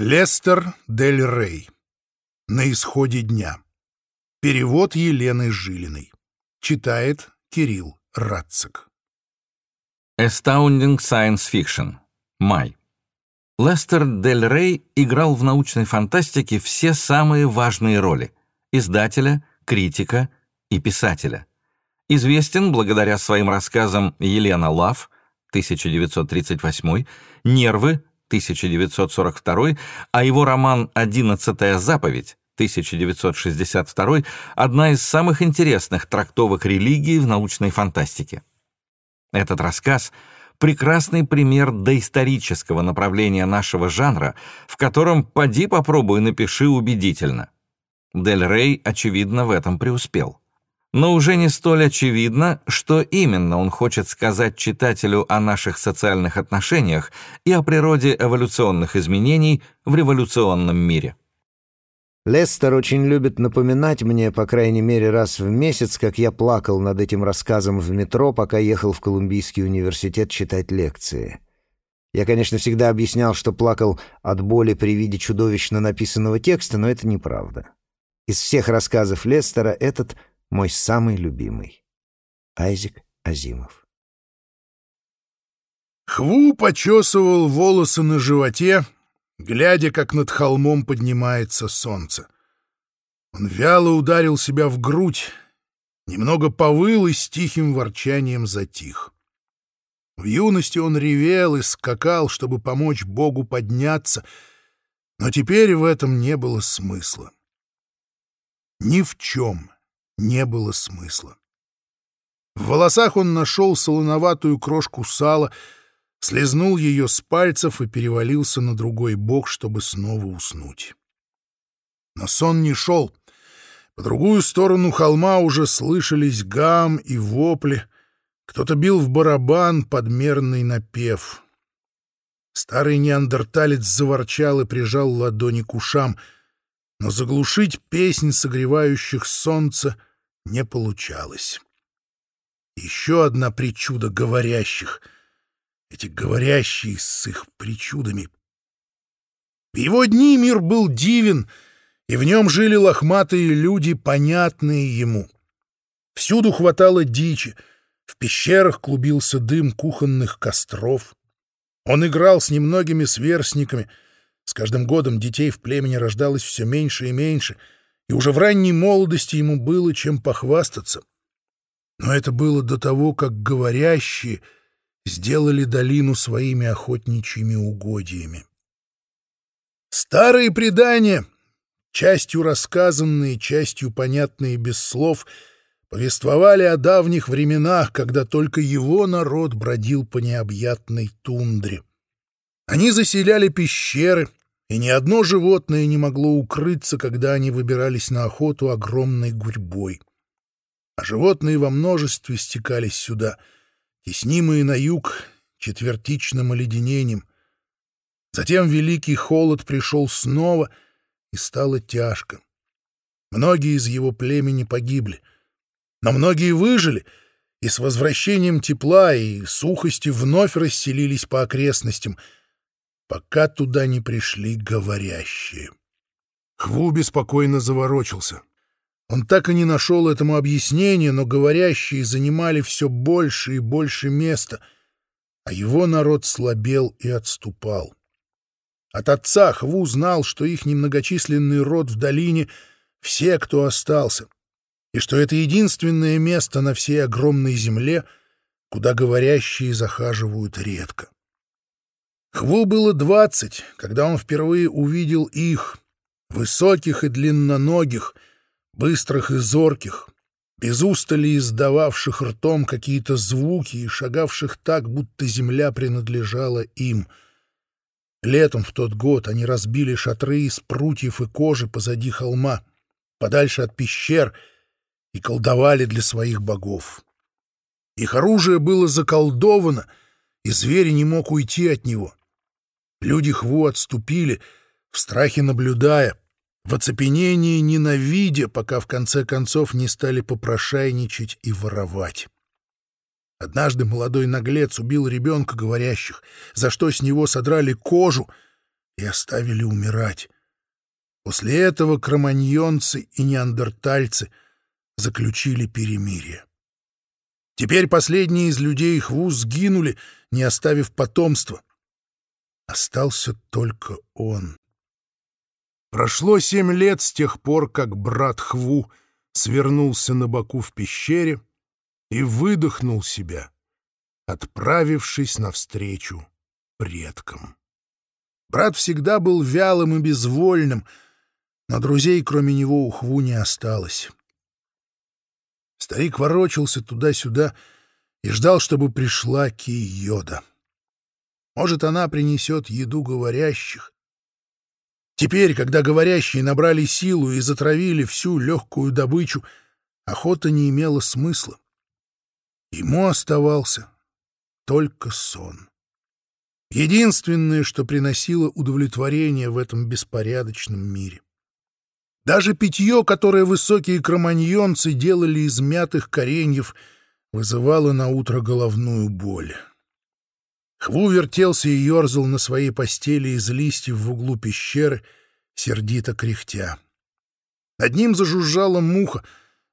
Лестер Дель Рей. На исходе дня. Перевод Елены Жилиной. Читает Кирилл Радцик. Astounding Science Fiction. Май. Лестер Дель Рей играл в научной фантастике все самые важные роли — издателя, критика и писателя. Известен благодаря своим рассказам «Елена Лав» 1938, «Нервы» 1942, а его роман «Одиннадцатая заповедь» 1962 одна из самых интересных трактовок религии в научной фантастике. Этот рассказ — прекрасный пример доисторического направления нашего жанра, в котором «поди попробуй напиши убедительно». Дель Рей, очевидно, в этом преуспел но уже не столь очевидно, что именно он хочет сказать читателю о наших социальных отношениях и о природе эволюционных изменений в революционном мире. Лестер очень любит напоминать мне, по крайней мере, раз в месяц, как я плакал над этим рассказом в метро, пока ехал в Колумбийский университет читать лекции. Я, конечно, всегда объяснял, что плакал от боли при виде чудовищно написанного текста, но это неправда. Из всех рассказов Лестера этот — мой самый любимый. Айзек Азимов. Хву почесывал волосы на животе, глядя, как над холмом поднимается солнце. Он вяло ударил себя в грудь, немного повыл и с тихим ворчанием затих. В юности он ревел и скакал, чтобы помочь Богу подняться, но теперь в этом не было смысла. Ни в чем не было смысла. В волосах он нашел солоноватую крошку сала, слезнул ее с пальцев и перевалился на другой бок, чтобы снова уснуть. Но сон не шел. По другую сторону холма уже слышались гам и вопли. Кто-то бил в барабан подмерный напев. Старый неандерталец заворчал и прижал ладони к ушам, но заглушить песнь согревающих солнца — не получалось. Еще одна причуда говорящих. Эти говорящие с их причудами. В его дни мир был дивен, и в нем жили лохматые люди, понятные ему. Всюду хватало дичи, в пещерах клубился дым кухонных костров. Он играл с немногими сверстниками. С каждым годом детей в племени рождалось все меньше и меньше — и уже в ранней молодости ему было чем похвастаться. Но это было до того, как говорящие сделали долину своими охотничьими угодьями. Старые предания, частью рассказанные, частью понятные без слов, повествовали о давних временах, когда только его народ бродил по необъятной тундре. Они заселяли пещеры, и ни одно животное не могло укрыться, когда они выбирались на охоту огромной гурьбой. А животные во множестве стекались сюда, теснимые на юг четвертичным оледенением. Затем великий холод пришел снова, и стало тяжко. Многие из его племени погибли, но многие выжили — и с возвращением тепла и сухости вновь расселились по окрестностям — пока туда не пришли говорящие. Хву беспокойно заворочился. Он так и не нашел этому объяснения, но говорящие занимали все больше и больше места, а его народ слабел и отступал. От отца Хву знал, что их немногочисленный род в долине — все, кто остался, и что это единственное место на всей огромной земле, куда говорящие захаживают редко. Хву было двадцать, когда он впервые увидел их, высоких и длинноногих, быстрых и зорких, без устали издававших ртом какие-то звуки и шагавших так, будто земля принадлежала им. Летом в тот год они разбили шатры из прутьев и кожи позади холма, подальше от пещер, и колдовали для своих богов. Их оружие было заколдовано, и зверь не мог уйти от него. Люди Хву отступили, в страхе наблюдая, в оцепенении ненавидя, пока в конце концов не стали попрошайничать и воровать. Однажды молодой наглец убил ребенка говорящих, за что с него содрали кожу и оставили умирать. После этого кроманьонцы и неандертальцы заключили перемирие. Теперь последние из людей Хву сгинули, не оставив потомства. Остался только он. Прошло семь лет с тех пор, как брат Хву свернулся на боку в пещере и выдохнул себя, отправившись навстречу предкам. Брат всегда был вялым и безвольным, но друзей кроме него у Хву не осталось. Старик ворочался туда-сюда и ждал, чтобы пришла Ки-Йода. Может, она принесет еду говорящих. Теперь, когда говорящие набрали силу и затравили всю легкую добычу, охота не имела смысла. Ему оставался только сон. Единственное, что приносило удовлетворение в этом беспорядочном мире. Даже питье, которое высокие кроманьонцы делали из мятых кореньев, вызывало на утро головную боль. Хву вертелся и ерзал на своей постели из листьев в углу пещеры, сердито кряхтя. Над ним зажужжала муха.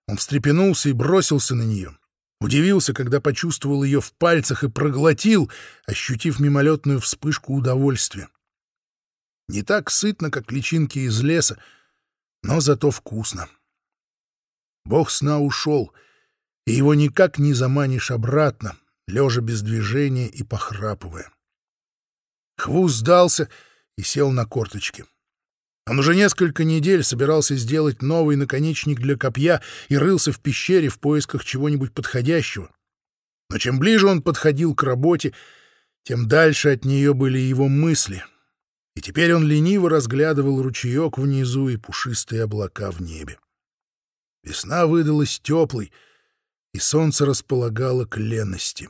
Он встрепенулся и бросился на нее. Удивился, когда почувствовал ее в пальцах и проглотил, ощутив мимолетную вспышку удовольствия. Не так сытно, как личинки из леса, но зато вкусно. Бог сна ушел, и его никак не заманишь обратно, лежа без движения и похрапывая. Хвуз сдался и сел на корточки. Он уже несколько недель собирался сделать новый наконечник для копья и рылся в пещере в поисках чего-нибудь подходящего. Но чем ближе он подходил к работе, тем дальше от нее были его мысли. И теперь он лениво разглядывал ручеек внизу и пушистые облака в небе. Весна выдалась теплой, и солнце располагало к ленности.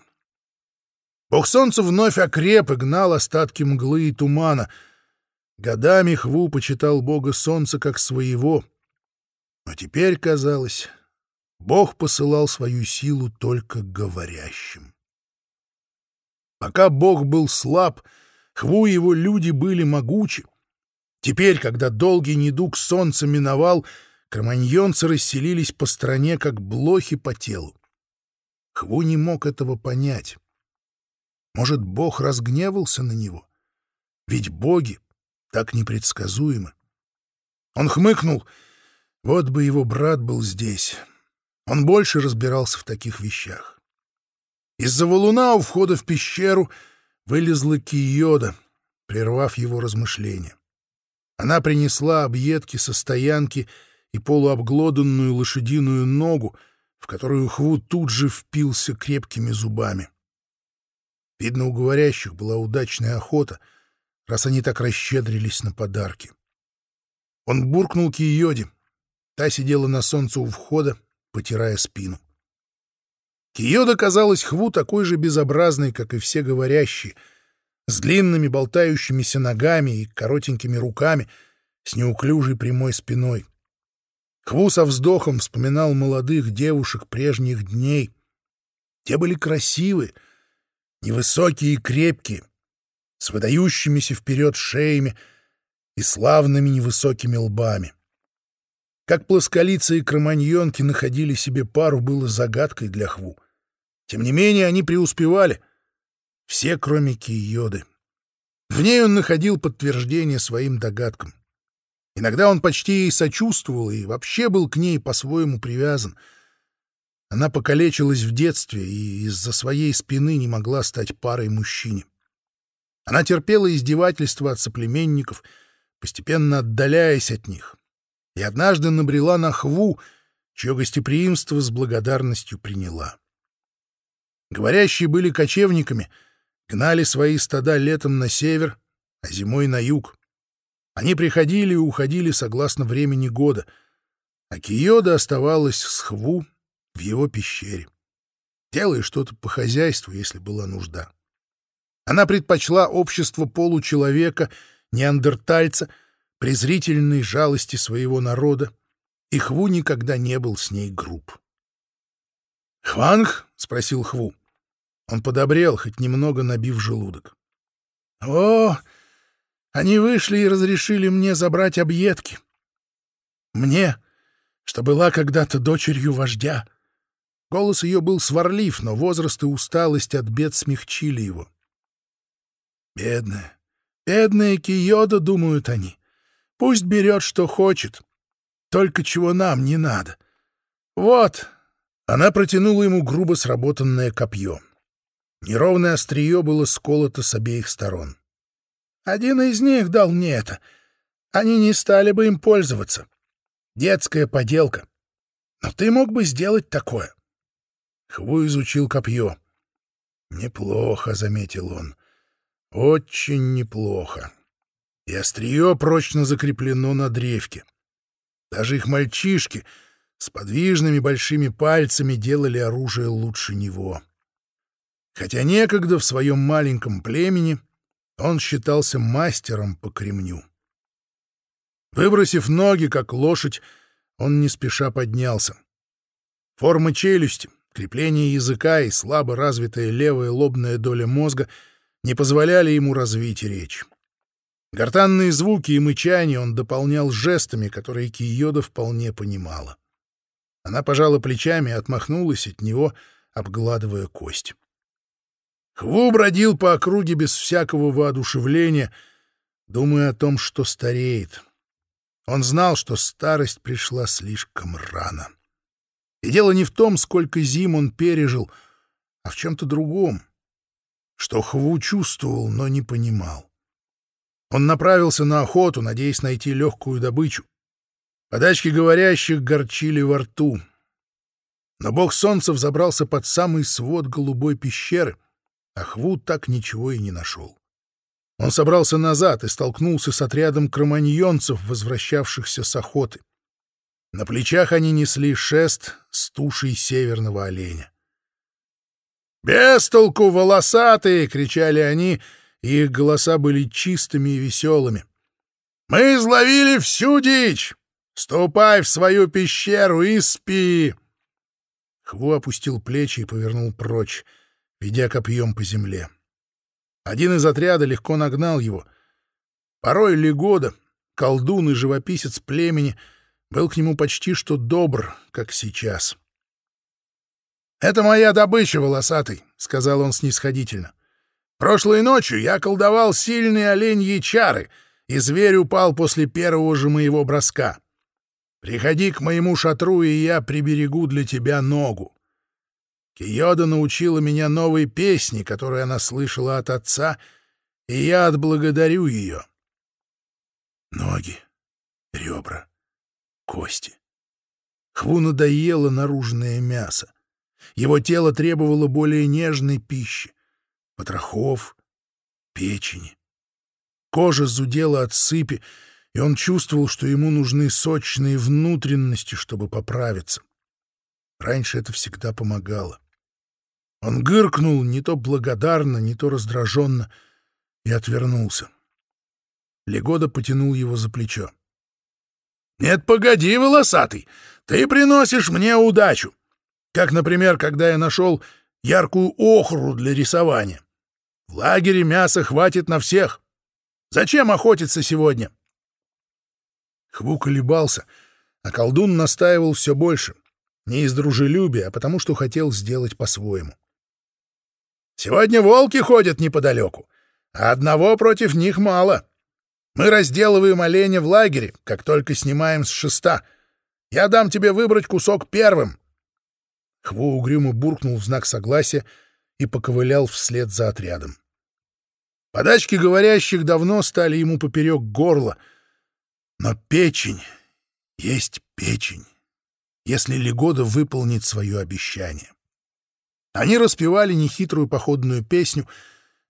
Бог солнца вновь окреп и гнал остатки мглы и тумана — Годами Хву почитал бога солнца как своего, но теперь, казалось, бог посылал свою силу только говорящим. Пока бог был слаб, Хву и его люди были могучи. Теперь, когда долгий недуг солнца миновал, кроманьонцы расселились по стране, как блохи по телу. Хву не мог этого понять. Может, бог разгневался на него? Ведь боги так непредсказуемо. Он хмыкнул. Вот бы его брат был здесь. Он больше разбирался в таких вещах. Из-за валуна у входа в пещеру вылезла Киода, прервав его размышления. Она принесла объедки со стоянки и полуобглоданную лошадиную ногу, в которую Хву тут же впился крепкими зубами. Видно, у говорящих была удачная охота — раз они так расщедрились на подарки. Он буркнул Киоде. Та сидела на солнце у входа, потирая спину. Киода казалась Хву такой же безобразной, как и все говорящие, с длинными болтающимися ногами и коротенькими руками, с неуклюжей прямой спиной. Хву со вздохом вспоминал молодых девушек прежних дней. Те были красивы, невысокие и крепкие — с выдающимися вперед шеями и славными невысокими лбами. Как плосколицы и кроманьонки находили себе пару, было загадкой для Хву. Тем не менее, они преуспевали. Все, кроме Киоды. В ней он находил подтверждение своим догадкам. Иногда он почти ей сочувствовал и вообще был к ней по-своему привязан. Она покалечилась в детстве и из-за своей спины не могла стать парой мужчине. Она терпела издевательства от соплеменников, постепенно отдаляясь от них, и однажды набрела на Хву, чье гостеприимство с благодарностью приняла. Говорящие были кочевниками, гнали свои стада летом на север, а зимой на юг. Они приходили и уходили согласно времени года, а Киода оставалась с Хву в его пещере, делая что-то по хозяйству, если была нужда. Она предпочла общество получеловека, неандертальца, презрительной жалости своего народа, и Хву никогда не был с ней груб. «Хванг?» — спросил Хву. Он подобрел, хоть немного набив желудок. «О, Они вышли и разрешили мне забрать объедки. Мне, что была когда-то дочерью вождя. Голос ее был сварлив, но возраст и усталость от бед смягчили его. Бедная, бедная Киода, думают они. Пусть берет, что хочет. Только чего нам не надо. Вот. Она протянула ему грубо сработанное копье. Неровное острие было сколото с обеих сторон. Один из них дал мне это. Они не стали бы им пользоваться. Детская поделка. Но ты мог бы сделать такое. Хву изучил копье. «Неплохо», — заметил он. «Очень неплохо. И острие прочно закреплено на древке. Даже их мальчишки с подвижными большими пальцами делали оружие лучше него. Хотя некогда в своем маленьком племени он считался мастером по кремню. Выбросив ноги, как лошадь, он не спеша поднялся. Форма челюсти, крепление языка и слабо развитая левая лобная доля мозга не позволяли ему развить речь. Гортанные звуки и мычание он дополнял жестами, которые Киода вполне понимала. Она пожала плечами и отмахнулась от него, обгладывая кость. Хву бродил по округе без всякого воодушевления, думая о том, что стареет. Он знал, что старость пришла слишком рано. И дело не в том, сколько зим он пережил, а в чем-то другом, что Хву чувствовал, но не понимал. Он направился на охоту, надеясь найти легкую добычу. Подачки говорящих горчили во рту. Но бог солнца взобрался под самый свод голубой пещеры — Ахвуд так ничего и не нашел. Он собрался назад и столкнулся с отрядом кроманьонцев, возвращавшихся с охоты. На плечах они несли шест с тушей северного оленя. «Бестолку, волосатые!» — кричали они, и их голоса были чистыми и веселыми. «Мы изловили всю дичь! Ступай в свою пещеру и спи!» Хву опустил плечи и повернул прочь ведя копьем по земле. Один из отряда легко нагнал его. Порой Легода, колдун и живописец племени, был к нему почти что добр, как сейчас. «Это моя добыча, волосатый», — сказал он снисходительно. «Прошлой ночью я колдовал сильные оленьи чары, и зверь упал после первого же моего броска. Приходи к моему шатру, и я приберегу для тебя ногу. Киода научила меня новой песне, которую она слышала от отца, и я отблагодарю ее. Ноги, ребра, кости. Хву надоело наружное мясо. Его тело требовало более нежной пищи, потрохов, печени. Кожа зудела от сыпи, и он чувствовал, что ему нужны сочные внутренности, чтобы поправиться. Раньше это всегда помогало. Он гыркнул не то благодарно, не то раздраженно и отвернулся. Легода потянул его за плечо. «Нет, погоди, волосатый, ты приносишь мне удачу. Как, например, когда я нашел яркую охру для рисования. В лагере мяса хватит на всех. Зачем охотиться сегодня?» Хву колебался, а колдун настаивал все больше. Не из дружелюбия, а потому что хотел сделать по-своему. Сегодня волки ходят неподалеку, а одного против них мало. Мы разделываем оленя в лагере, как только снимаем с шеста. Я дам тебе выбрать кусок первым. Хву угрюмо буркнул в знак согласия и поковылял вслед за отрядом. Подачки говорящих давно стали ему поперек горла. Но печень есть печень, если Легода выполнит свое обещание. Они распевали нехитрую походную песню,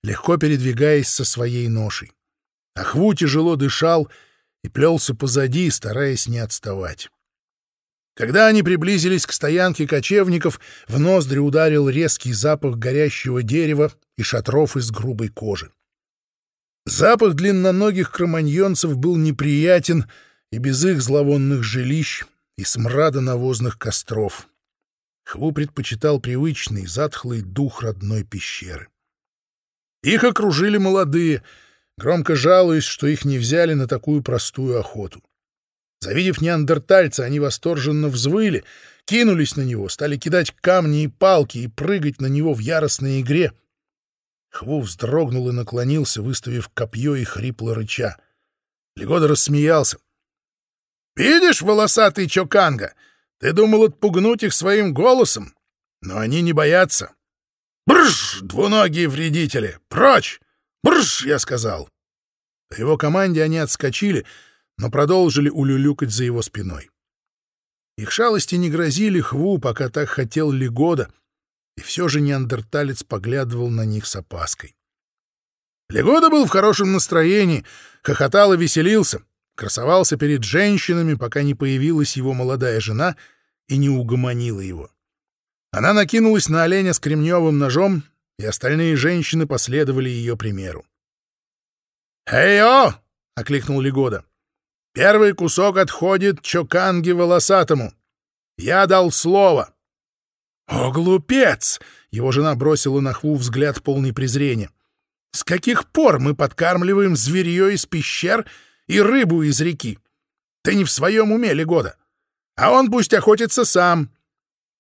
легко передвигаясь со своей ношей. Ахву тяжело дышал и плелся позади, стараясь не отставать. Когда они приблизились к стоянке кочевников, в ноздри ударил резкий запах горящего дерева и шатров из грубой кожи. Запах длинноногих кроманьонцев был неприятен и без их зловонных жилищ и смрада навозных костров. Хву предпочитал привычный, затхлый дух родной пещеры. Их окружили молодые, громко жалуясь, что их не взяли на такую простую охоту. Завидев неандертальца, они восторженно взвыли, кинулись на него, стали кидать камни и палки и прыгать на него в яростной игре. Хву вздрогнул и наклонился, выставив копье и хрипло рыча. Легода рассмеялся. «Видишь, волосатый Чоканга, ты думал отпугнуть их своим голосом, но они не боятся. Брш, двуногие вредители! Прочь! Брш, я сказал!» По его команде они отскочили, но продолжили улюлюкать за его спиной. Их шалости не грозили Хву, пока так хотел Легода, и все же неандерталец поглядывал на них с опаской. Легода был в хорошем настроении, хохотал и веселился, красовался перед женщинами, пока не появилась его молодая жена и не угомонила его. Она накинулась на оленя с кремневым ножом, и остальные женщины последовали ее примеру. «Эй-о!» — окликнул Легода. Первый кусок отходит Чоканге волосатому. Я дал слово. О, глупец! Его жена бросила на Хву взгляд полный презрения. С каких пор мы подкармливаем зверье из пещер и рыбу из реки? Ты не в своем уме, Легода. А он пусть охотится сам.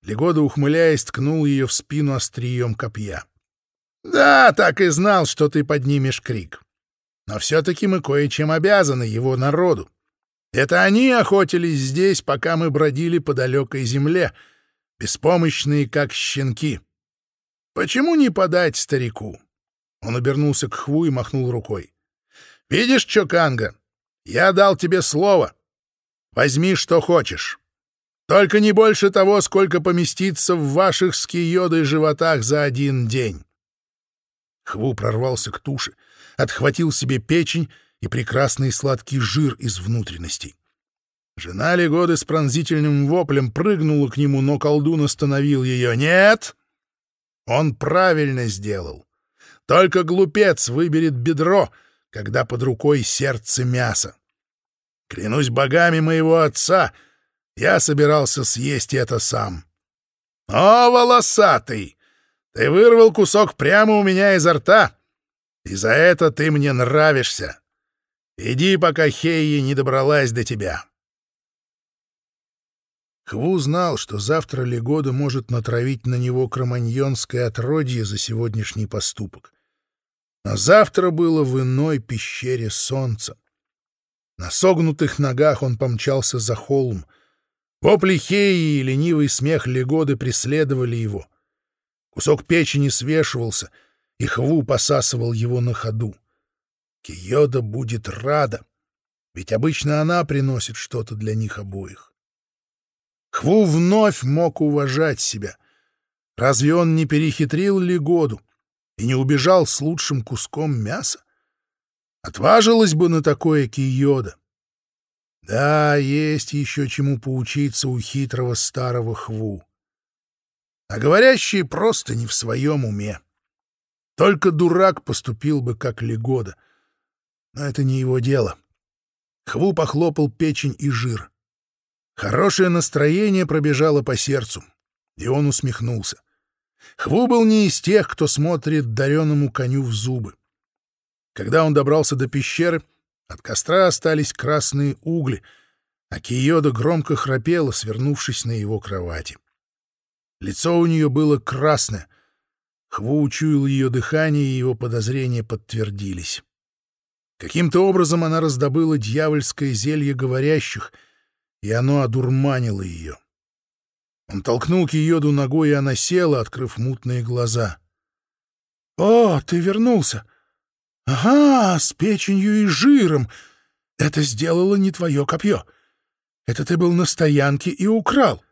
Легода, ухмыляясь, ткнул ее в спину острием копья. Да, так и знал, что ты поднимешь крик. Но все-таки мы кое-чем обязаны его народу. Это они охотились здесь, пока мы бродили по далекой земле, беспомощные, как щенки. Почему не подать старику? Он обернулся к Хву и махнул рукой. «Видишь, Чоканга, я дал тебе слово. Возьми, что хочешь. Только не больше того, сколько поместится в ваших скиёдой животах за один день». Хву прорвался к туше, отхватил себе печень и прекрасный сладкий жир из внутренностей. Жена Легоды с пронзительным воплем прыгнула к нему, но колдун остановил ее. «Нет!» Он правильно сделал. Только глупец выберет бедро, когда под рукой сердце мяса. Клянусь богами моего отца, я собирался съесть это сам. «О, волосатый! Ты вырвал кусок прямо у меня изо рта, и за это ты мне нравишься. Иди, пока Хейи не добралась до тебя. Хву знал, что завтра Легода может натравить на него кроманьонское отродье за сегодняшний поступок. Но завтра было в иной пещере солнца. На согнутых ногах он помчался за холм. Вопли Хеи и ленивый смех Легоды преследовали его. Кусок печени свешивался, и Хву посасывал его на ходу. Киода будет рада, ведь обычно она приносит что-то для них обоих. Хву вновь мог уважать себя. Разве он не перехитрил Легоду и не убежал с лучшим куском мяса? Отважилась бы на такое Киода. Да, есть еще чему поучиться у хитрого старого Хву. А говорящие просто не в своем уме. Только дурак поступил бы, как Легода, но это не его дело. Хву похлопал печень и жир. Хорошее настроение пробежало по сердцу, и он усмехнулся. Хву был не из тех, кто смотрит дареному коню в зубы. Когда он добрался до пещеры, от костра остались красные угли, а Киода громко храпела, свернувшись на его кровати. Лицо у нее было красное. Хву учуял ее дыхание, и его подозрения подтвердились. Каким-то образом она раздобыла дьявольское зелье говорящих, и оно одурманило ее. Он толкнул Киоду ногой, и она села, открыв мутные глаза. — О, ты вернулся! Ага, с печенью и жиром! Это сделало не твое копье. Это ты был на стоянке и украл.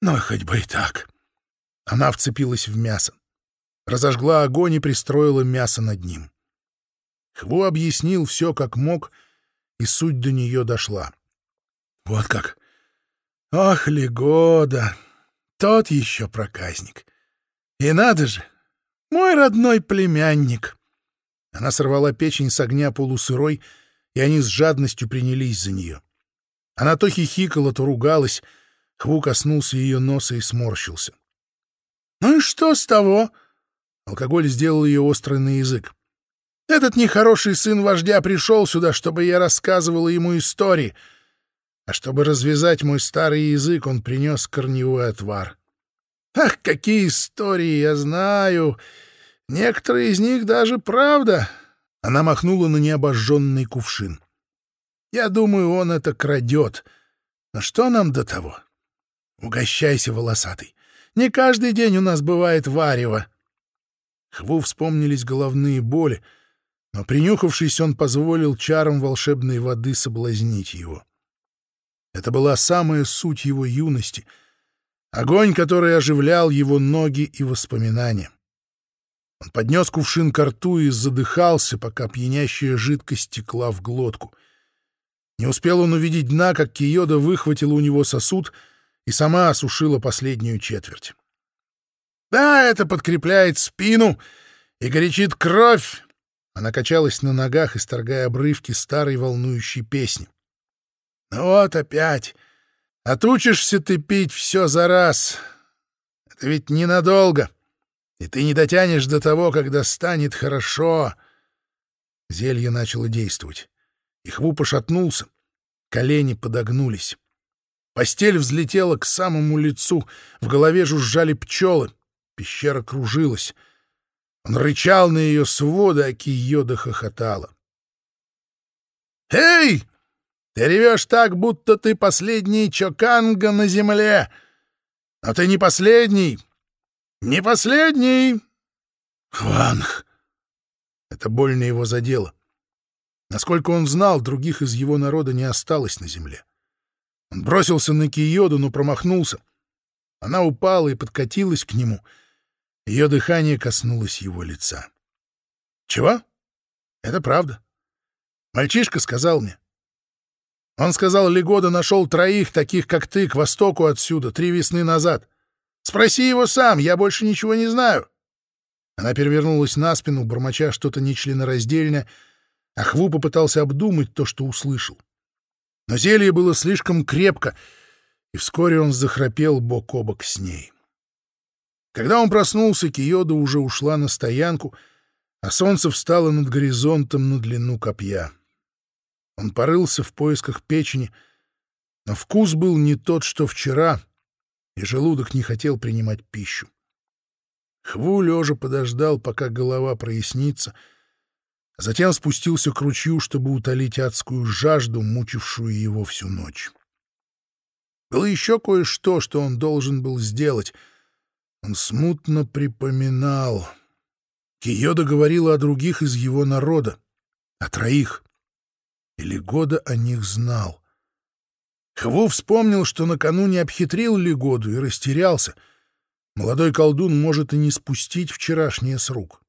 Но хоть бы и так. Она вцепилась в мясо. Разожгла огонь и пристроила мясо над ним. Хву объяснил все как мог, и суть до нее дошла. Вот как. Ох, Легода, тот еще проказник. И надо же, мой родной племянник. Она сорвала печень с огня полусырой, и они с жадностью принялись за нее. Она то хихикала, то ругалась. Хву коснулся ее носа и сморщился. — Ну и что с того? Алкоголь сделал ее острый на язык. Этот нехороший сын вождя пришел сюда, чтобы я рассказывала ему истории, а чтобы развязать мой старый язык, он принес корневой отвар. Ах, какие истории я знаю! Некоторые из них даже правда. Она махнула на необожженный кувшин. Я думаю, он это крадет. Но что нам до того? Угощайся, волосатый. Не каждый день у нас бывает варево. Хву вспомнились головные боли, но, принюхавшись, он позволил чарам волшебной воды соблазнить его. Это была самая суть его юности, огонь, который оживлял его ноги и воспоминания. Он поднес кувшин к рту и задыхался, пока пьянящая жидкость текла в глотку. Не успел он увидеть дна, как Киода выхватила у него сосуд и сама осушила последнюю четверть. «Да, это подкрепляет спину и горячит кровь!» Она качалась на ногах, исторгая обрывки старой волнующей песни. «Ну вот опять! Отучишься ты пить все за раз! Это ведь ненадолго!» и ты не дотянешь до того, когда станет хорошо. Зелье начало действовать. И Хву пошатнулся. Колени подогнулись. Постель взлетела к самому лицу. В голове жужжали пчелы. Пещера кружилась. Он рычал на ее своды, а Киода хохотала. «Эй! Ты ревешь так, будто ты последний Чоканга на земле! Но ты не последний, «Не последний!» «Хванг!» Это больно его задело. Насколько он знал, других из его народа не осталось на земле. Он бросился на Киоду, но промахнулся. Она упала и подкатилась к нему. Ее дыхание коснулось его лица. «Чего? Это правда. Мальчишка сказал мне. Он сказал, Легода нашел троих, таких как ты, к востоку отсюда, три весны назад. Спроси его сам, я больше ничего не знаю. Она перевернулась на спину, бормоча что-то нечленораздельное, а Хву попытался обдумать то, что услышал. Но зелье было слишком крепко, и вскоре он захрапел бок о бок с ней. Когда он проснулся, Киода уже ушла на стоянку, а солнце встало над горизонтом на длину копья. Он порылся в поисках печени, но вкус был не тот, что вчера, и желудок не хотел принимать пищу. Хву лежа подождал, пока голова прояснится, а затем спустился к ручью, чтобы утолить адскую жажду, мучившую его всю ночь. Было еще кое-что, что он должен был сделать. Он смутно припоминал. Киода говорила о других из его народа, о троих. Или о них знал. Хву вспомнил, что накануне обхитрил Легоду и растерялся. Молодой колдун может и не спустить вчерашнее с рук.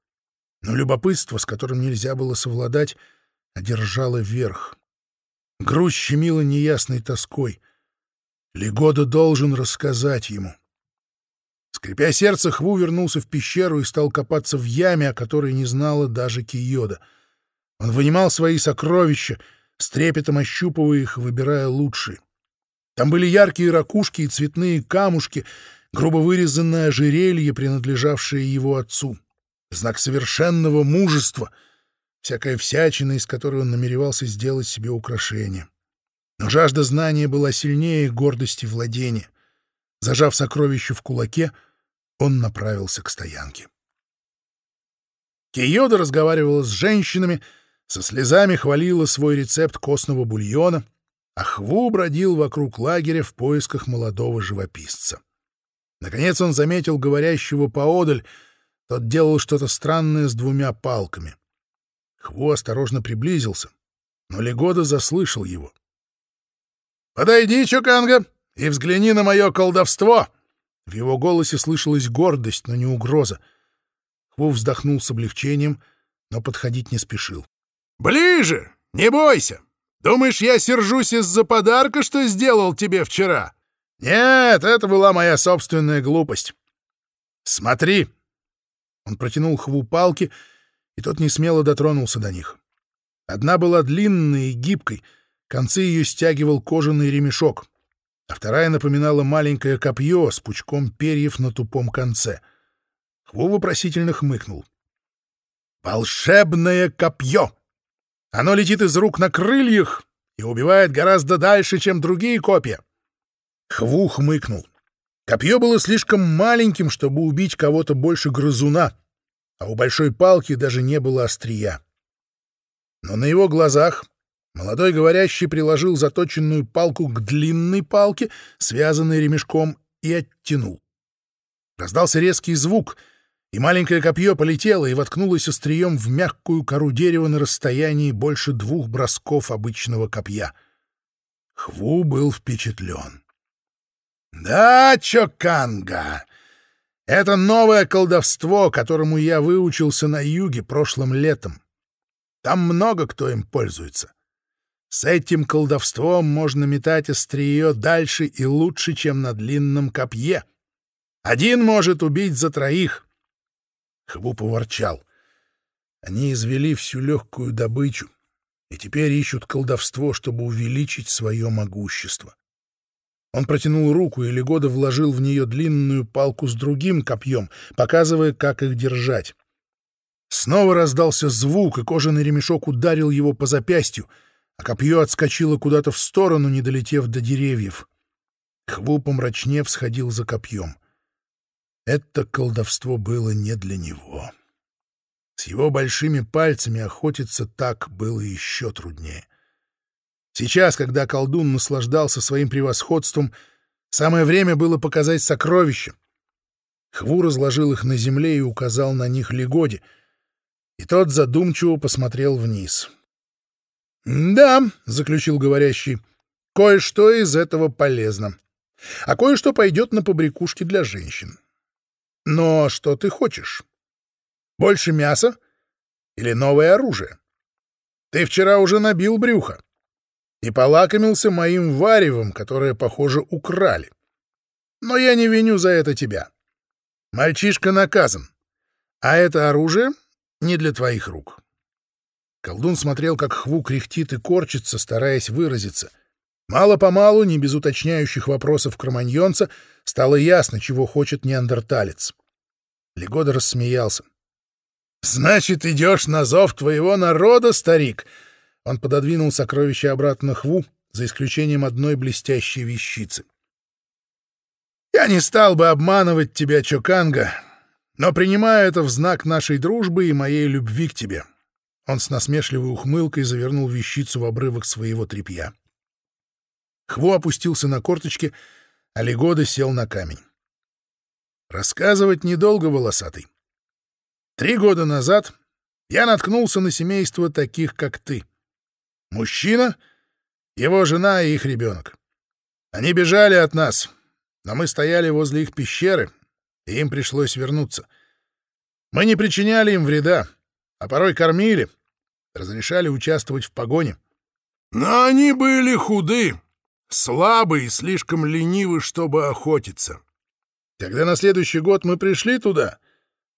Но любопытство, с которым нельзя было совладать, одержало верх. Грусть щемила неясной тоской. Легода должен рассказать ему. Скрипя сердце, Хву вернулся в пещеру и стал копаться в яме, о которой не знала даже Киода. Он вынимал свои сокровища, с трепетом ощупывая их, выбирая лучшие. Там были яркие ракушки и цветные камушки, грубо вырезанное ожерелье, принадлежавшее его отцу. Знак совершенного мужества, всякая всячина, из которой он намеревался сделать себе украшение. Но жажда знания была сильнее гордости владения. Зажав сокровище в кулаке, он направился к стоянке. Киода разговаривала с женщинами, со слезами хвалила свой рецепт костного бульона — а Хву бродил вокруг лагеря в поисках молодого живописца. Наконец он заметил говорящего поодаль, тот делал что-то странное с двумя палками. Хву осторожно приблизился, но Легода заслышал его. «Подойди, Чуканга, и взгляни на мое колдовство!» В его голосе слышалась гордость, но не угроза. Хву вздохнул с облегчением, но подходить не спешил. «Ближе! Не бойся!» Думаешь, я сержусь из-за подарка, что сделал тебе вчера? Нет, это была моя собственная глупость. Смотри. Он протянул Хву палки, и тот несмело дотронулся до них. Одна была длинной и гибкой, концы ее стягивал кожаный ремешок, а вторая напоминала маленькое копье с пучком перьев на тупом конце. Хву вопросительно хмыкнул. Волшебное копье! Оно летит из рук на крыльях и убивает гораздо дальше, чем другие копья. Хву хмыкнул. Копье было слишком маленьким, чтобы убить кого-то больше грызуна, а у большой палки даже не было острия. Но на его глазах молодой говорящий приложил заточенную палку к длинной палке, связанной ремешком, и оттянул. Раздался резкий звук, и маленькое копье полетело и воткнулось острием в мягкую кору дерева на расстоянии больше двух бросков обычного копья. Хву был впечатлен. «Да, Чоканга, это новое колдовство, которому я выучился на юге прошлым летом. Там много кто им пользуется. С этим колдовством можно метать острие дальше и лучше, чем на длинном копье. Один может убить за троих. Хву поворчал. Они извели всю легкую добычу и теперь ищут колдовство, чтобы увеличить свое могущество. Он протянул руку, и Легода вложил в нее длинную палку с другим копьем, показывая, как их держать. Снова раздался звук, и кожаный ремешок ударил его по запястью, а копье отскочило куда-то в сторону, не долетев до деревьев. Хву помрачнев сходил за копьем. Это колдовство было не для него. С его большими пальцами охотиться так было еще труднее. Сейчас, когда колдун наслаждался своим превосходством, самое время было показать сокровища. Хву разложил их на земле и указал на них Легоде, и тот задумчиво посмотрел вниз. «Да», — заключил говорящий, — «кое-что из этого полезно, а кое-что пойдет на побрякушки для женщин. Но что ты хочешь? Больше мяса или новое оружие? Ты вчера уже набил брюхо и полакомился моим варевом, которое, похоже, украли. Но я не виню за это тебя. Мальчишка наказан, а это оружие не для твоих рук. Колдун смотрел, как Хву кряхтит и корчится, стараясь выразиться. Мало-помалу, не без уточняющих вопросов кроманьонца, стало ясно, чего хочет неандерталец. Легода рассмеялся. «Значит, идешь на зов твоего народа, старик?» Он пододвинул сокровище обратно Хву, за исключением одной блестящей вещицы. «Я не стал бы обманывать тебя, Чоканга, но принимаю это в знак нашей дружбы и моей любви к тебе». Он с насмешливой ухмылкой завернул вещицу в обрывок своего тряпья. Хво опустился на корточки, а Легода сел на камень. Рассказывать недолго, волосатый. Три года назад я наткнулся на семейство таких, как ты. Мужчина, его жена и их ребенок. Они бежали от нас, но мы стояли возле их пещеры, и им пришлось вернуться. Мы не причиняли им вреда, а порой кормили, разрешали участвовать в погоне. Но они были худы, слабы и слишком ленивы, чтобы охотиться. Когда на следующий год мы пришли туда,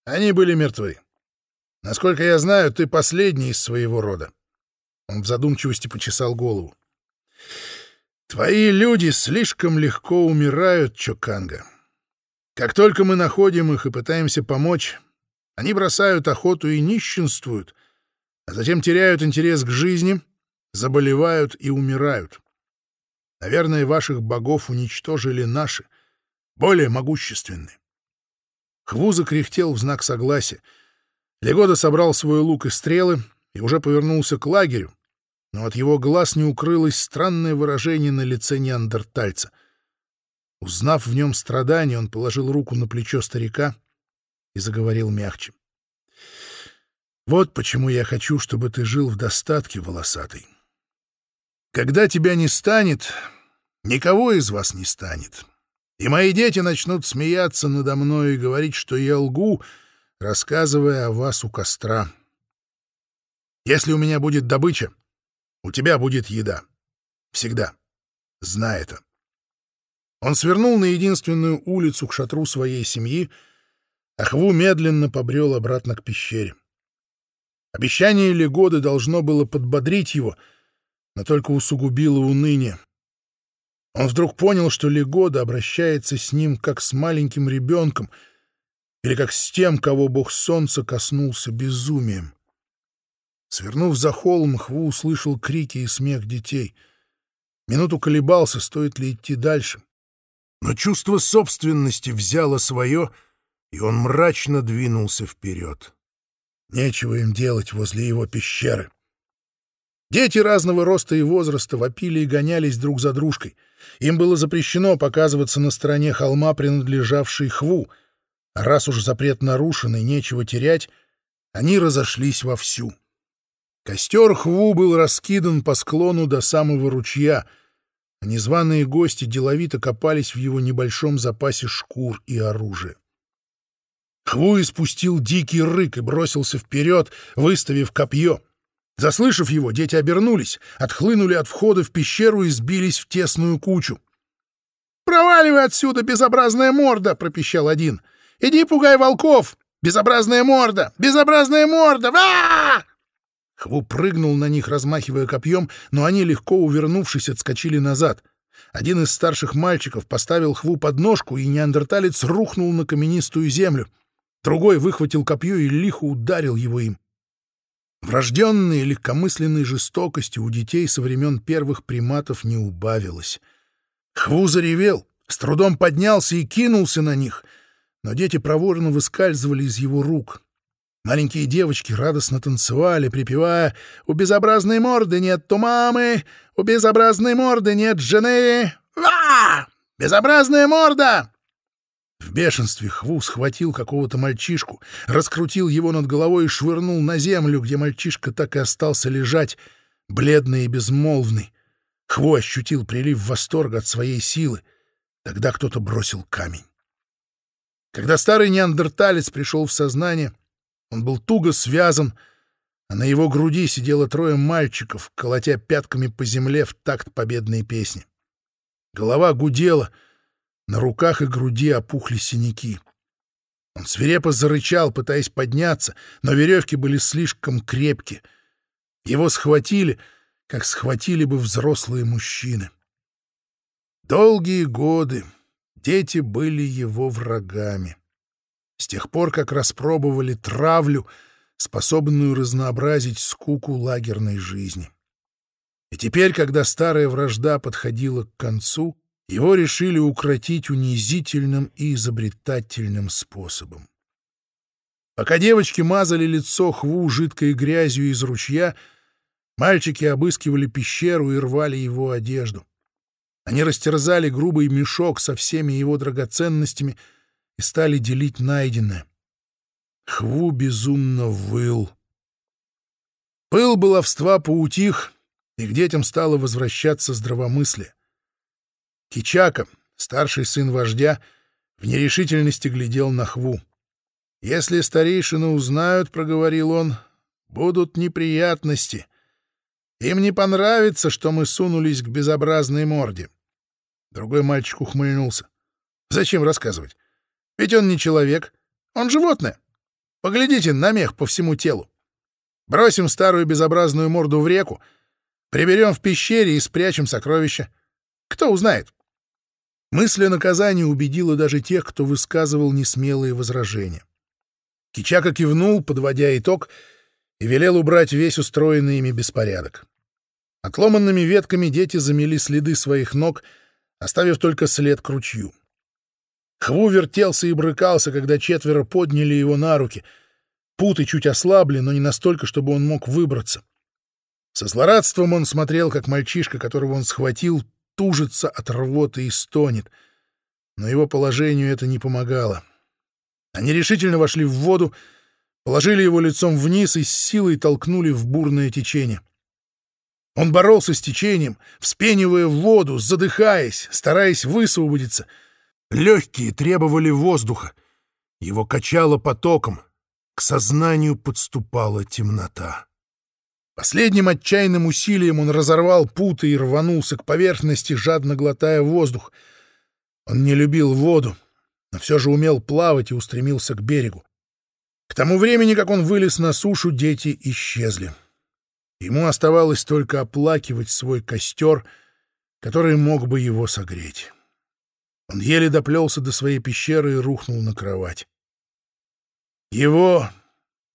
они были мертвы. Насколько я знаю, ты последний из своего рода. Он в задумчивости почесал голову. Твои люди слишком легко умирают, Чоканга. Как только мы находим их и пытаемся помочь, они бросают охоту и нищенствуют, а затем теряют интерес к жизни, заболевают и умирают. Наверное, ваших богов уничтожили наши, более могущественные. Хву закряхтел в знак согласия. Легода собрал свой лук и стрелы и уже повернулся к лагерю, но от его глаз не укрылось странное выражение на лице неандертальца. Узнав в нем страдание, он положил руку на плечо старика и заговорил мягче. «Вот почему я хочу, чтобы ты жил в достатке, волосатый. Когда тебя не станет, никого из вас не станет, и мои дети начнут смеяться надо мной и говорить, что я лгу, рассказывая о вас у костра. Если у меня будет добыча, у тебя будет еда. Всегда. Знай это. Он свернул на единственную улицу к шатру своей семьи, а Хву медленно побрел обратно к пещере. Обещание Легоды должно было подбодрить его, но только усугубило уныние. Он вдруг понял, что Легода обращается с ним как с маленьким ребенком, или как с тем, кого бог солнца коснулся безумием. Свернув за холм, Хву услышал крики и смех детей. Минуту колебался, стоит ли идти дальше. Но чувство собственности взяло свое, и он мрачно двинулся вперед. Нечего им делать возле его пещеры. Дети разного роста и возраста вопили и гонялись друг за дружкой. Им было запрещено показываться на стороне холма, принадлежавшей Хву, а раз уж запрет нарушен и нечего терять, они разошлись вовсю. Костер Хву был раскидан по склону до самого ручья, незваные гости деловито копались в его небольшом запасе шкур и оружия. Хву испустил дикий рык и бросился вперед, выставив копье. Заслышав его, дети обернулись, отхлынули от входа в пещеру и сбились в тесную кучу. «Проваливай отсюда, безобразная морда!» — пропищал один. «Иди пугай волков! Безобразная морда! Безобразная морда! ва Хву прыгнул на них, размахивая копьем, но они, легко увернувшись, отскочили назад. Один из старших мальчиков поставил Хву под ножку, и неандерталец рухнул на каменистую землю. Другой выхватил копье и лихо ударил его им. Врожденной легкомысленной жестокости у детей со времен первых приматов не убавилось. Хву заревел, с трудом поднялся и кинулся на них, но дети проворно выскальзывали из его рук. Маленькие девочки радостно танцевали, припевая «У безобразной морды нет ту мамы! У безобразной морды нет жены! Ва! Безобразная морда!» В бешенстве Хву схватил какого-то мальчишку, раскрутил его над головой и швырнул на землю, где мальчишка так и остался лежать, бледный и безмолвный. Хву ощутил прилив восторга от своей силы. Тогда кто-то бросил камень. Когда старый неандерталец пришел в сознание, он был туго связан, а на его груди сидело трое мальчиков, колотя пятками по земле в такт победной песни. Голова гудела, на руках и груди опухли синяки. Он свирепо зарычал, пытаясь подняться, но веревки были слишком крепки. Его схватили, как схватили бы взрослые мужчины. Долгие годы дети были его врагами с тех пор, как распробовали травлю, способную разнообразить скуку лагерной жизни. И теперь, когда старая вражда подходила к концу, его решили укротить унизительным и изобретательным способом. Пока девочки мазали лицо хву жидкой грязью из ручья, мальчики обыскивали пещеру и рвали его одежду. Они растерзали грубый мешок со всеми его драгоценностями — и стали делить найденное. Хву безумно выл. Пыл баловства поутих, и к детям стало возвращаться здравомыслие. Кичака, старший сын вождя, в нерешительности глядел на Хву. «Если старейшины узнают, — проговорил он, — будут неприятности. Им не понравится, что мы сунулись к безобразной морде». Другой мальчик ухмыльнулся. «Зачем рассказывать? Ведь он не человек, он животное. Поглядите на мех по всему телу. Бросим старую безобразную морду в реку, приберем в пещере и спрячем сокровища. Кто узнает? Мысль о наказании убедила даже тех, кто высказывал несмелые возражения. Кичака кивнул, подводя итог, и велел убрать весь устроенный ими беспорядок. Отломанными ветками дети замели следы своих ног, оставив только след к ручью. Хву вертелся и брыкался, когда четверо подняли его на руки. Путы чуть ослабли, но не настолько, чтобы он мог выбраться. Со злорадством он смотрел, как мальчишка, которого он схватил, тужится от рвоты и стонет. Но его положению это не помогало. Они решительно вошли в воду, положили его лицом вниз и с силой толкнули в бурное течение. Он боролся с течением, вспенивая воду, задыхаясь, стараясь высвободиться — Легкие требовали воздуха. Его качало потоком. К сознанию подступала темнота. Последним отчаянным усилием он разорвал путы и рванулся к поверхности, жадно глотая воздух. Он не любил воду, но все же умел плавать и устремился к берегу. К тому времени, как он вылез на сушу, дети исчезли. Ему оставалось только оплакивать свой костер, который мог бы его согреть. Он еле доплелся до своей пещеры и рухнул на кровать. Его,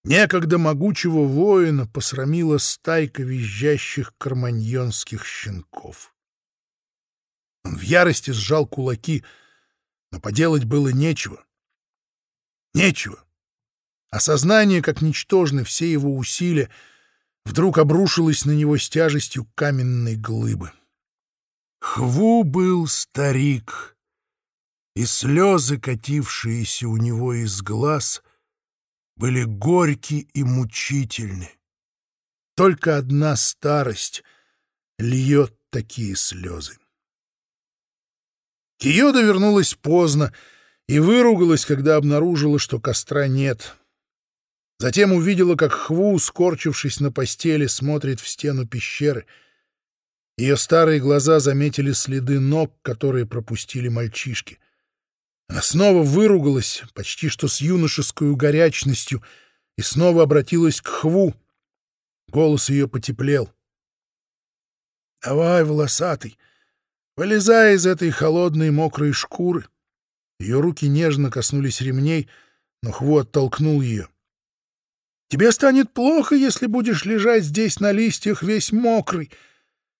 некогда могучего воина, посрамила стайка визжащих карманьонских щенков. Он в ярости сжал кулаки, но поделать было нечего. Нечего. Осознание, как ничтожны все его усилия, вдруг обрушилось на него с тяжестью каменной глыбы. Хву был старик, и слезы, катившиеся у него из глаз, были горьки и мучительны. Только одна старость льет такие слезы. Киода вернулась поздно и выругалась, когда обнаружила, что костра нет. Затем увидела, как Хву, скорчившись на постели, смотрит в стену пещеры. Ее старые глаза заметили следы ног, которые пропустили мальчишки. Она снова выругалась, почти что с юношеской горячностью, и снова обратилась к Хву. Голос ее потеплел. «Давай, волосатый, вылезай из этой холодной мокрой шкуры». Ее руки нежно коснулись ремней, но Хву оттолкнул ее. Тебе станет плохо, если будешь лежать здесь на листьях весь мокрый.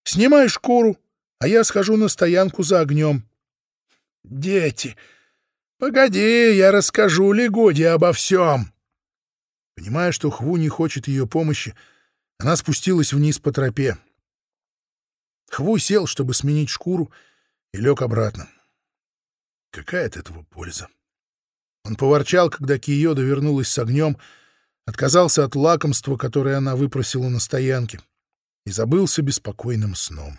Снимай шкуру, а я схожу на стоянку за огнем. Дети, погоди, я расскажу Легоде обо всем. Понимая, что Хву не хочет ее помощи, она спустилась вниз по тропе. Хву сел, чтобы сменить шкуру, и лег обратно. Какая от этого польза? Он поворчал, когда Киода вернулась с огнем — отказался от лакомства, которое она выпросила на стоянке, и забылся беспокойным сном.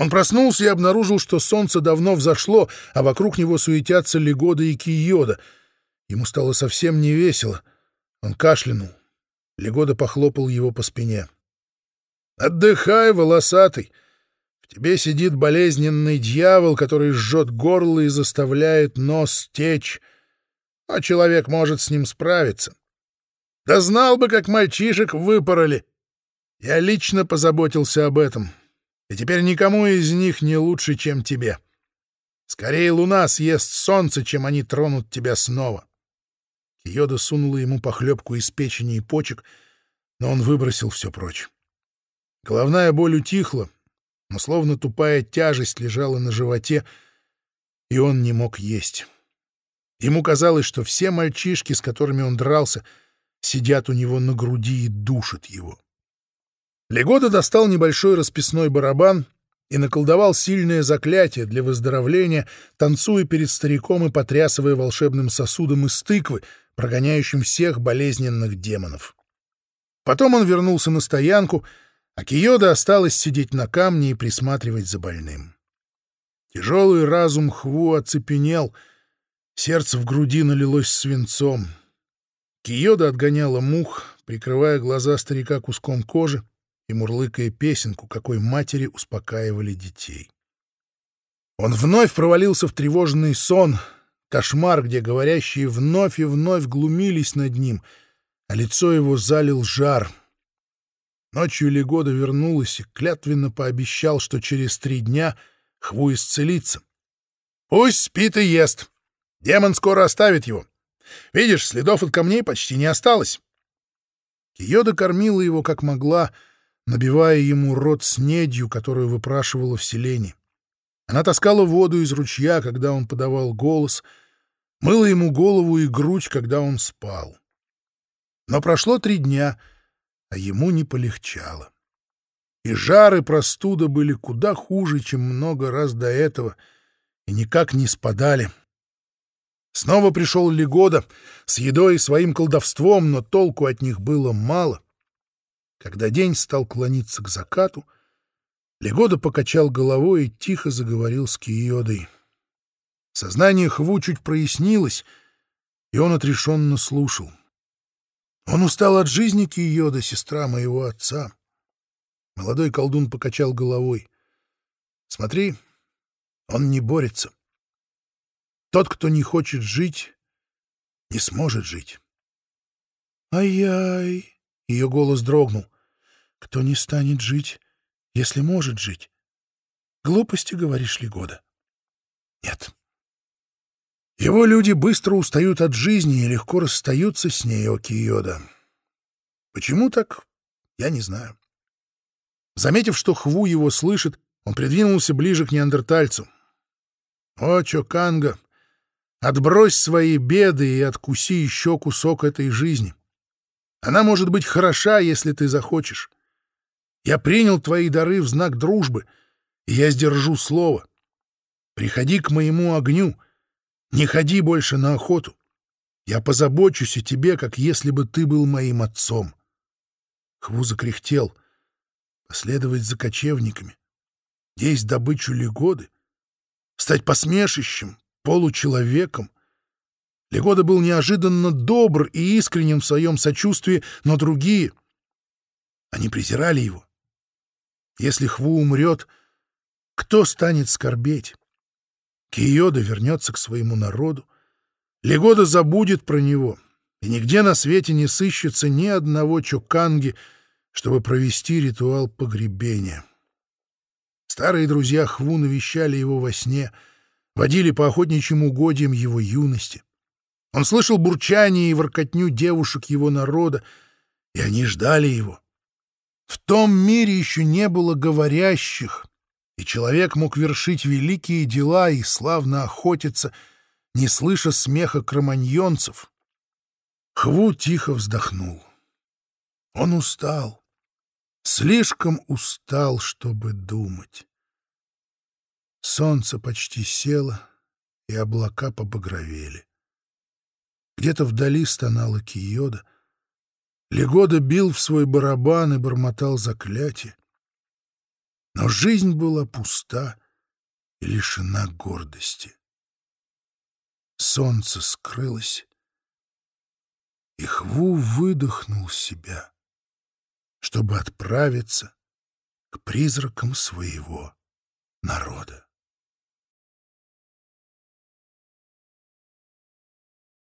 Он проснулся и обнаружил, что солнце давно взошло, а вокруг него суетятся Легода и Киода. Ему стало совсем невесело. Он кашлянул. Легода похлопал его по спине. «Отдыхай, волосатый! В тебе сидит болезненный дьявол, который жжет горло и заставляет нос течь, а человек может с ним справиться. Да знал бы, как мальчишек выпороли. Я лично позаботился об этом. И теперь никому из них не лучше, чем тебе. Скорее луна съест солнце, чем они тронут тебя снова. Киода сунула ему похлебку из печени и почек, но он выбросил все прочь. Головная боль утихла, но словно тупая тяжесть лежала на животе, и он не мог есть. Ему казалось, что все мальчишки, с которыми он дрался, — сидят у него на груди и душат его. Легода достал небольшой расписной барабан и наколдовал сильное заклятие для выздоровления, танцуя перед стариком и потрясывая волшебным сосудом из тыквы, прогоняющим всех болезненных демонов. Потом он вернулся на стоянку, а Киода осталась сидеть на камне и присматривать за больным. Тяжелый разум Хву оцепенел, сердце в груди налилось свинцом — Киода отгоняла мух, прикрывая глаза старика куском кожи и мурлыкая песенку, какой матери успокаивали детей. Он вновь провалился в тревожный сон, кошмар, где говорящие вновь и вновь глумились над ним, а лицо его залил жар. Ночью Легода вернулась и клятвенно пообещал, что через три дня Хву исцелится. «Пусть спит и ест. Демон скоро оставит его. Видишь, следов от камней почти не осталось. Киода кормила его как могла, набивая ему рот снедью, которую выпрашивала в селении. Она таскала воду из ручья, когда он подавал голос, мыла ему голову и грудь, когда он спал. Но прошло три дня, а ему не полегчало. И жар и простуда были куда хуже, чем много раз до этого, и никак не спадали — Снова пришел Легода с едой и своим колдовством, но толку от них было мало. Когда день стал клониться к закату, Легода покачал головой и тихо заговорил с Киодой. Сознание Хву чуть прояснилось, и он отрешенно слушал. Он устал от жизни Киода, сестра моего отца. Молодой колдун покачал головой. Смотри, он не борется. Тот, кто не хочет жить, не сможет жить. «Ай-яй!» — ее голос дрогнул. «Кто не станет жить, если может жить? Глупости, говоришь ли, года?» «Нет. Его люди быстро устают от жизни и легко расстаются с ней, Окиода. Почему так, я не знаю. Заметив, что Хву его слышит, он придвинулся ближе к неандертальцу. «О, Чоканга, отбрось свои беды и откуси еще кусок этой жизни. Она может быть хороша, если ты захочешь. Я принял твои дары в знак дружбы, и я сдержу слово. Приходи к моему огню, не ходи больше на охоту. Я позабочусь о тебе, как если бы ты был моим отцом». Хву закряхтел. Последовать за кочевниками, есть добычу Легоды, стать посмешищем, получеловеком. Легода был неожиданно добр и искренен в своем сочувствии, но другие... Они презирали его. Если Хву умрет, кто станет скорбеть? Киода вернется к своему народу. Легода забудет про него, и нигде на свете не сыщется ни одного чуканги, чтобы провести ритуал погребения. Старые друзья Хву навещали его во сне, водили по охотничьим угодьям его юности. Он слышал бурчание и воркотню девушек его народа, и они ждали его. В том мире еще не было говорящих, и человек мог вершить великие дела и славно охотиться, не слыша смеха кроманьонцев. Хву тихо вздохнул. Он устал, слишком устал, чтобы думать. Солнце почти село, и облака побагровели. Где-то вдали стонала Киода. Легода бил в свой барабан и бормотал заклятие. Но жизнь была пуста и лишена гордости. Солнце скрылось, и Хву выдохнул себя, чтобы отправиться к призракам своего народа.